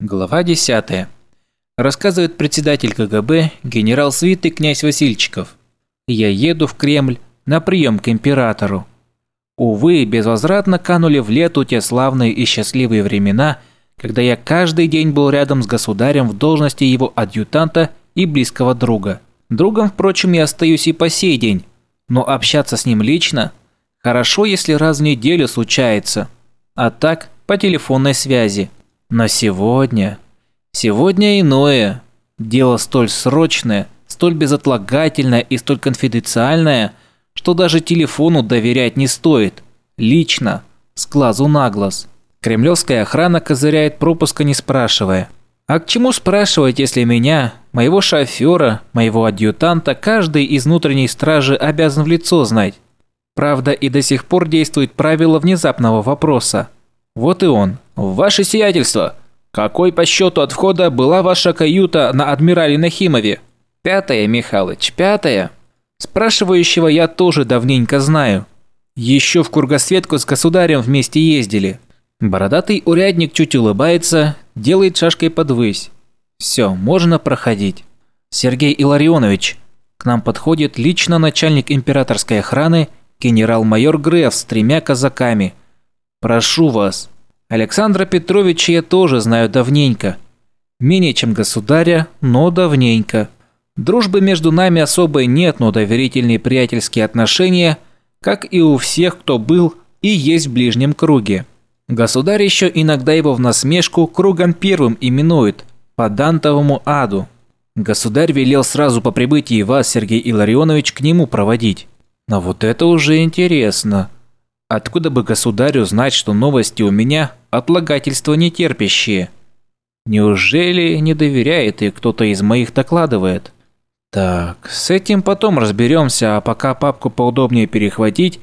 Глава 10. Рассказывает председатель КГБ генерал свиты князь Васильчиков. Я еду в Кремль на прием к императору. Увы, безвозвратно канули в лету те славные и счастливые времена, когда я каждый день был рядом с государем в должности его адъютанта и близкого друга. Другом, впрочем, я остаюсь и по сей день, но общаться с ним лично хорошо, если раз в неделю случается, а так по телефонной связи. Но сегодня... Сегодня иное. Дело столь срочное, столь безотлагательное и столь конфиденциальное, что даже телефону доверять не стоит. Лично, с глазу на глаз. Кремлевская охрана козыряет пропуска не спрашивая. А к чему спрашивать, если меня, моего шофера, моего адъютанта, каждый из внутренней стражи обязан в лицо знать? Правда, и до сих пор действует правило внезапного вопроса. Вот и он. «Ваше сиятельство, какой по счету от входа была ваша каюта на адмирале Нахимове?» «Пятая, Михалыч, пятая». Спрашивающего я тоже давненько знаю. Еще в Кургосветку с государем вместе ездили. Бородатый урядник чуть улыбается, делает шашкой подвысь. Все, можно проходить. Сергей Илларионович. К нам подходит лично начальник императорской охраны генерал-майор Греф с тремя казаками. Прошу вас. Александра Петровича я тоже знаю давненько. Менее чем государя, но давненько. Дружбы между нами особой нет, но доверительные приятельские отношения, как и у всех, кто был и есть в ближнем круге. Государь еще иногда его в насмешку кругом первым именует, по Дантовому аду. Государь велел сразу по прибытии вас, Сергей Илларионович, к нему проводить. Но вот это уже интересно. Откуда бы государю знать, что новости у меня отлагательства нетерпящие? Неужели не доверяет и кто-то из моих докладывает? Так, с этим потом разберемся, а пока папку поудобнее перехватить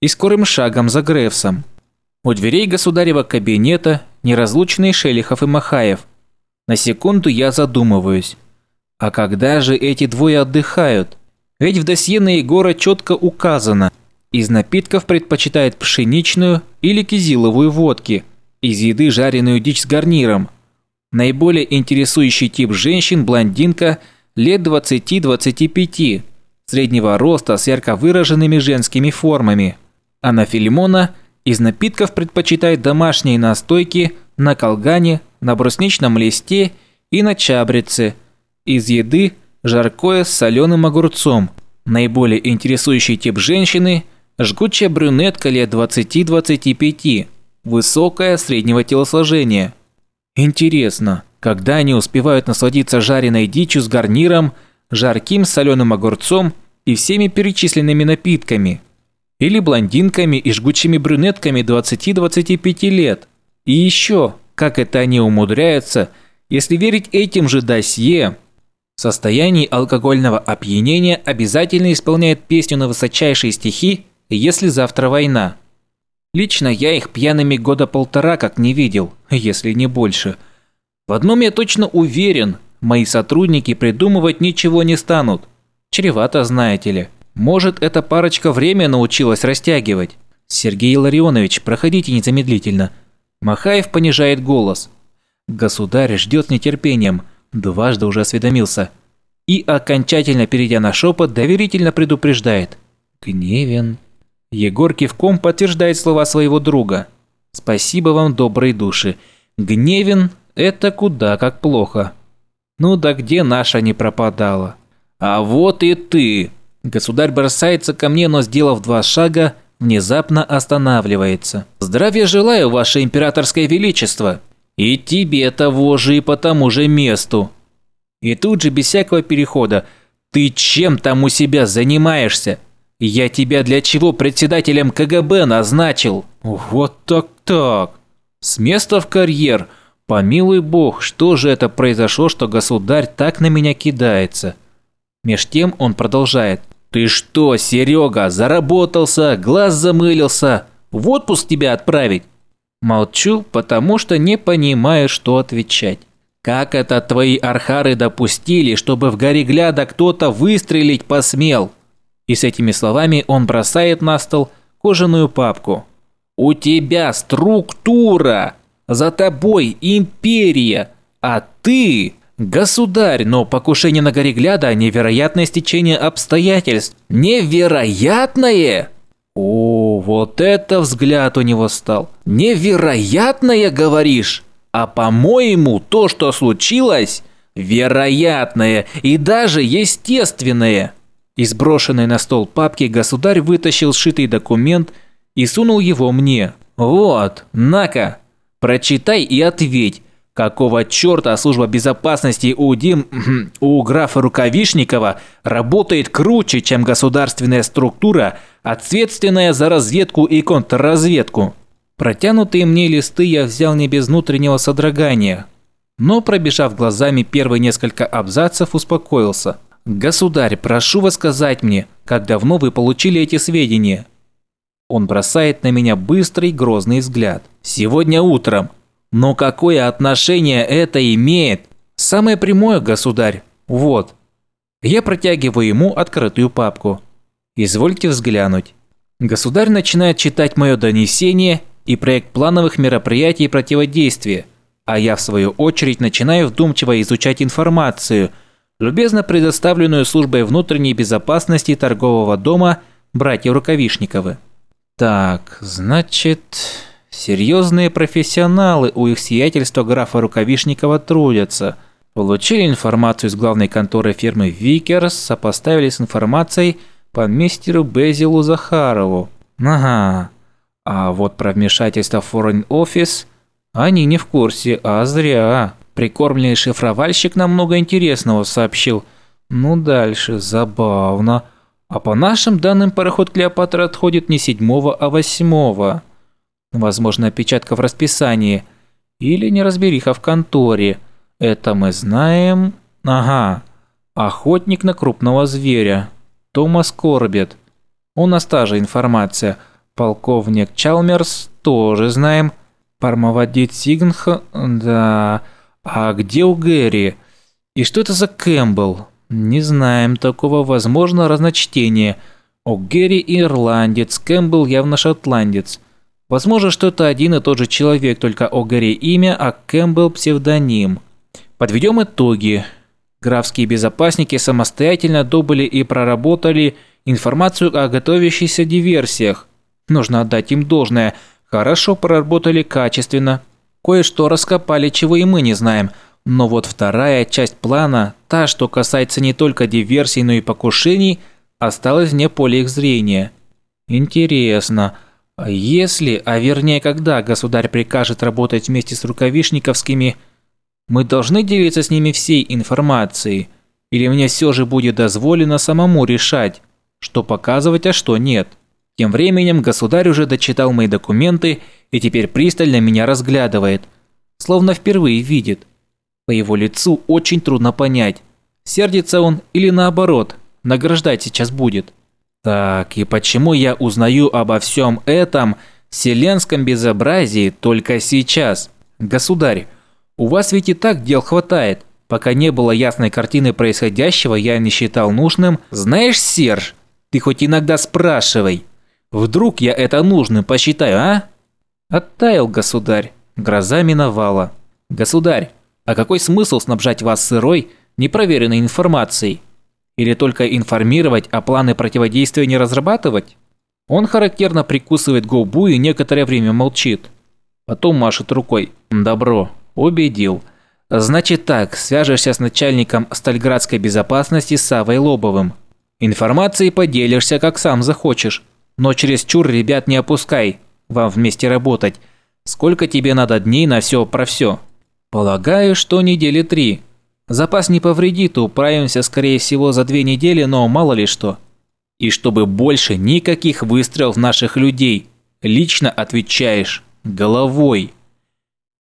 и скорым шагом за Грефсом. У дверей государева кабинета неразлучные Шелихов и Махаев. На секунду я задумываюсь. А когда же эти двое отдыхают? Ведь в досье на Егора четко указано. Из напитков предпочитает пшеничную или кизиловую водки. Из еды жареную дичь с гарниром. Наиболее интересующий тип женщин – блондинка лет 20-25, среднего роста с ярко выраженными женскими формами. Анна Филимона – из напитков предпочитает домашние настойки на колгане, на брусничном листе и на чабреце. Из еды – жаркое с соленым огурцом. Наиболее интересующий тип женщины – жгучая брюнетка лет 20-25, высокая, среднего телосложения. Интересно, когда они успевают насладиться жареной дичью с гарниром, жарким соленым огурцом и всеми перечисленными напитками – или блондинками и жгучими брюнетками 20-25 лет. И еще, как это они умудряются, если верить этим же досье, в состоянии алкогольного опьянения обязательно исполняет песню на высочайшие стихи «Если завтра война». Лично я их пьяными года полтора как не видел, если не больше. В одном я точно уверен, мои сотрудники придумывать ничего не станут. Чревато, знаете ли. Может, эта парочка время научилась растягивать? Сергей Ларионович, проходите незамедлительно. Махаев понижает голос. Государь ждет с нетерпением, дважды уже осведомился. И, окончательно перейдя на шепот, доверительно предупреждает. Гневен. Егор кивком подтверждает слова своего друга. Спасибо вам, добрые души. Гневен – это куда как плохо. Ну да где наша не пропадала? А вот и ты, Государь бросается ко мне, но, сделав два шага, внезапно останавливается. «Здравия желаю, ваше императорское величество! И тебе того же и по тому же месту!» И тут же, без всякого перехода, «Ты чем там у себя занимаешься? Я тебя для чего председателем КГБ назначил?» «Вот так-так! С места в карьер! Помилуй бог, что же это произошло, что государь так на меня кидается?» Меж тем он продолжает – «Ты что, Серега, заработался, глаз замылился? В отпуск тебя отправить?» Молчу, потому что не понимаю, что отвечать. Как это твои архары допустили, чтобы в горе гляда кто-то выстрелить посмел? И с этими словами он бросает на стол кожаную папку. У тебя структура, за тобой империя, А ты, государь, но покушение на Горегляда – невероятное стечение обстоятельств. Невероятное! О, вот это взгляд у него стал. Невероятное, говоришь? А по-моему, то, что случилось, вероятное и даже естественное. Из брошенной на стол папки государь вытащил сшитый документ и сунул его мне. «Вот, на-ка, прочитай и ответь, какого черта служба безопасности у Дим, у графа Рукавишникова работает круче, чем государственная структура, ответственная за разведку и контрразведку?» Протянутые мне листы я взял не без внутреннего содрогания, но, пробежав глазами первые несколько абзацев, успокоился – «Государь, прошу вас сказать мне, как давно вы получили эти сведения?» Он бросает на меня быстрый грозный взгляд. «Сегодня утром. Но какое отношение это имеет?» «Самое прямое, государь. Вот». Я протягиваю ему открытую папку. «Извольте взглянуть». Государь начинает читать мое донесение и проект плановых мероприятий противодействия, а я в свою очередь начинаю вдумчиво изучать информацию – любезно предоставленную службой внутренней безопасности торгового дома братьев Рукавишниковых. Так, значит, серьезные профессионалы у их сиятельства графа Рукавишникова трудятся. Получили информацию из главной конторы фирмы Викерс, сопоставили с информацией по мистеру Безилу Захарову. Ага. А вот про вмешательство в Foreign Office они не в курсе, а зря. Прикормленный шифровальщик нам много интересного сообщил. Ну дальше, забавно. А по нашим данным пароход Клеопатра отходит не седьмого, а восьмого. Возможно, опечатка в расписании. Или неразбериха в конторе. Это мы знаем. Ага. Охотник на крупного зверя. Томас Корбет. У нас та же информация. Полковник Чалмерс тоже знаем. Пармоводит Сигнх, да... А где О'Гэри? И что это за Кэмпбелл? Не знаем такого, возможно, разночтение. О'Гэри ирландец, Кэмпбелл явно шотландец. Возможно, что это один и тот же человек, только о Гэри имя, а Кэмпбелл псевдоним. Подведем итоги. Графские безопасники самостоятельно добыли и проработали информацию о готовящихся диверсиях. Нужно отдать им должное. Хорошо проработали качественно. Кое-что раскопали, чего и мы не знаем. Но вот вторая часть плана, та, что касается не только диверсий, но и покушений, осталась вне поля их зрения. Интересно, а если, а вернее когда государь прикажет работать вместе с рукавишниковскими, мы должны делиться с ними всей информацией? Или мне все же будет дозволено самому решать, что показывать, а что нет? Тем временем государь уже дочитал мои документы и теперь пристально меня разглядывает, словно впервые видит. По его лицу очень трудно понять, сердится он или наоборот, награждать сейчас будет. Так, и почему я узнаю обо всем этом вселенском безобразии только сейчас? Государь, у вас ведь и так дел хватает. Пока не было ясной картины происходящего, я не считал нужным. Знаешь, Серж, ты хоть иногда спрашивай. Вдруг я это нужным посчитаю, а? Оттаял государь. Гроза миновала. Государь, а какой смысл снабжать вас сырой, непроверенной информацией? Или только информировать, а планы противодействия не разрабатывать? Он характерно прикусывает губу и некоторое время молчит. Потом машет рукой. Добро, убедил. Значит так, свяжешься с начальником Стальградской безопасности Савой Лобовым. Информацией поделишься, как сам захочешь. Но через чур ребят не опускай, вам вместе работать. Сколько тебе надо дней на все про все? Полагаю, что недели три. Запас не повредит, управимся скорее всего за две недели, но мало ли что. И чтобы больше никаких выстрелов наших людей. Лично отвечаешь. Головой.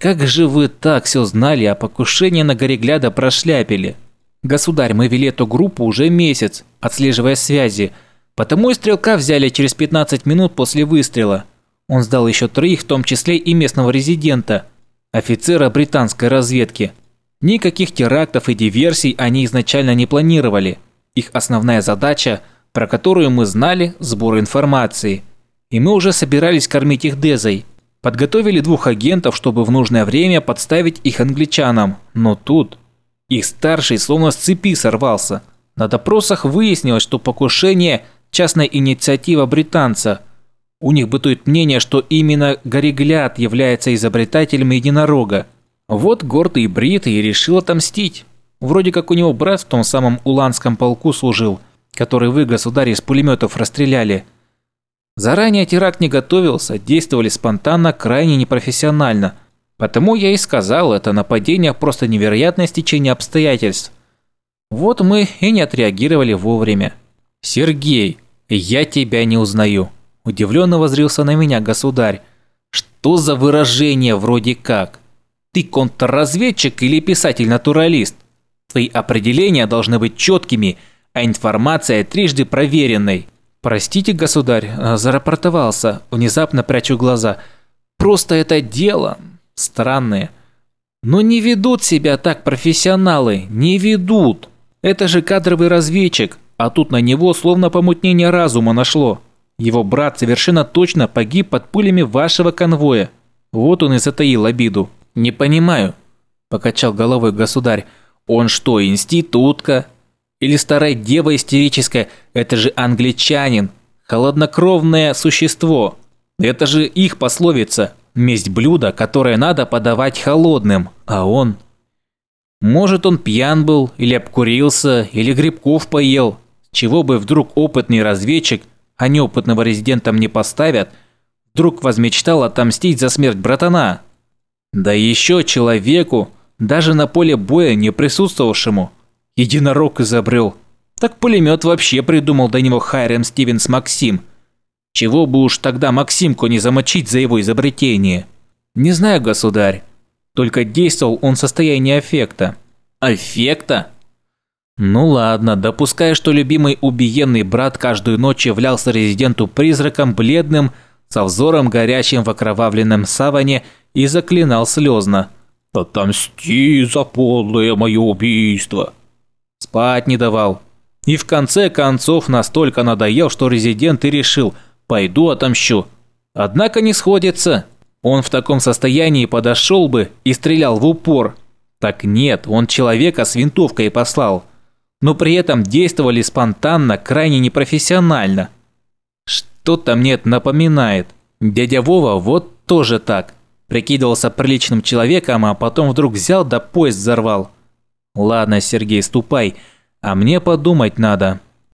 Как же вы так все знали, а покушение на Горегляда прошляпили? Государь, мы вели эту группу уже месяц, отслеживая связи, Потому и стрелка взяли через 15 минут после выстрела. Он сдал еще троих, в том числе и местного резидента, офицера британской разведки. Никаких терактов и диверсий они изначально не планировали. Их основная задача, про которую мы знали, сбор информации. И мы уже собирались кормить их дезой. Подготовили двух агентов, чтобы в нужное время подставить их англичанам. Но тут их старший словно с цепи сорвался. На допросах выяснилось, что покушение – частная инициатива британца. У них бытует мнение, что именно Горегляд является изобретателем единорога. Вот гордый Брит и решил отомстить. Вроде как у него брат в том самом Уланском полку служил, который вы, государь, из пулеметов расстреляли. Заранее теракт не готовился, действовали спонтанно, крайне непрофессионально. Потому я и сказал, это нападение просто невероятное стечение обстоятельств. Вот мы и не отреагировали вовремя. «Сергей, я тебя не узнаю», – удивленно возрился на меня государь. «Что за выражение вроде как? Ты контрразведчик или писатель-натуралист? Твои определения должны быть четкими, а информация трижды проверенной». «Простите, государь», – зарапортовался, внезапно прячу глаза. «Просто это дело странное. Но не ведут себя так профессионалы, не ведут. Это же кадровый разведчик, а тут на него словно помутнение разума нашло. Его брат совершенно точно погиб под пулями вашего конвоя. Вот он и затаил обиду. «Не понимаю», – покачал головой государь. «Он что, институтка? Или старая дева истерическая, это же англичанин, холоднокровное существо. Это же их пословица, месть блюда, которое надо подавать холодным, а он... Может, он пьян был, или обкурился, или грибков поел. Чего бы вдруг опытный разведчик, а неопытного резидента не поставят, вдруг возмечтал отомстить за смерть братана. Да еще человеку, даже на поле боя не присутствовавшему – Единорог изобрел. Так пулемет вообще придумал до него Хайрем Стивенс Максим. Чего бы уж тогда Максимку не замочить за его изобретение? Не знаю, государь. Только действовал он в состоянии аффекта. Аффекта? Ну ладно, допуская, что любимый убиенный брат каждую ночь являлся резиденту-призраком бледным, со взором горящим в окровавленном саване и заклинал слезно. «Отомсти за подлое мое убийство!» Спать не давал. И в конце концов настолько надоел, что резидент и решил «пойду отомщу». Однако не сходится. Он в таком состоянии подошел бы и стрелял в упор. Так нет, он человека с винтовкой послал. Но при этом действовали спонтанно, крайне непрофессионально. Что-то мне это напоминает. Дядя Вова вот тоже так. Прикидывался приличным человеком, а потом вдруг взял да поезд взорвал. «Ладно, Сергей, ступай, а мне подумать надо».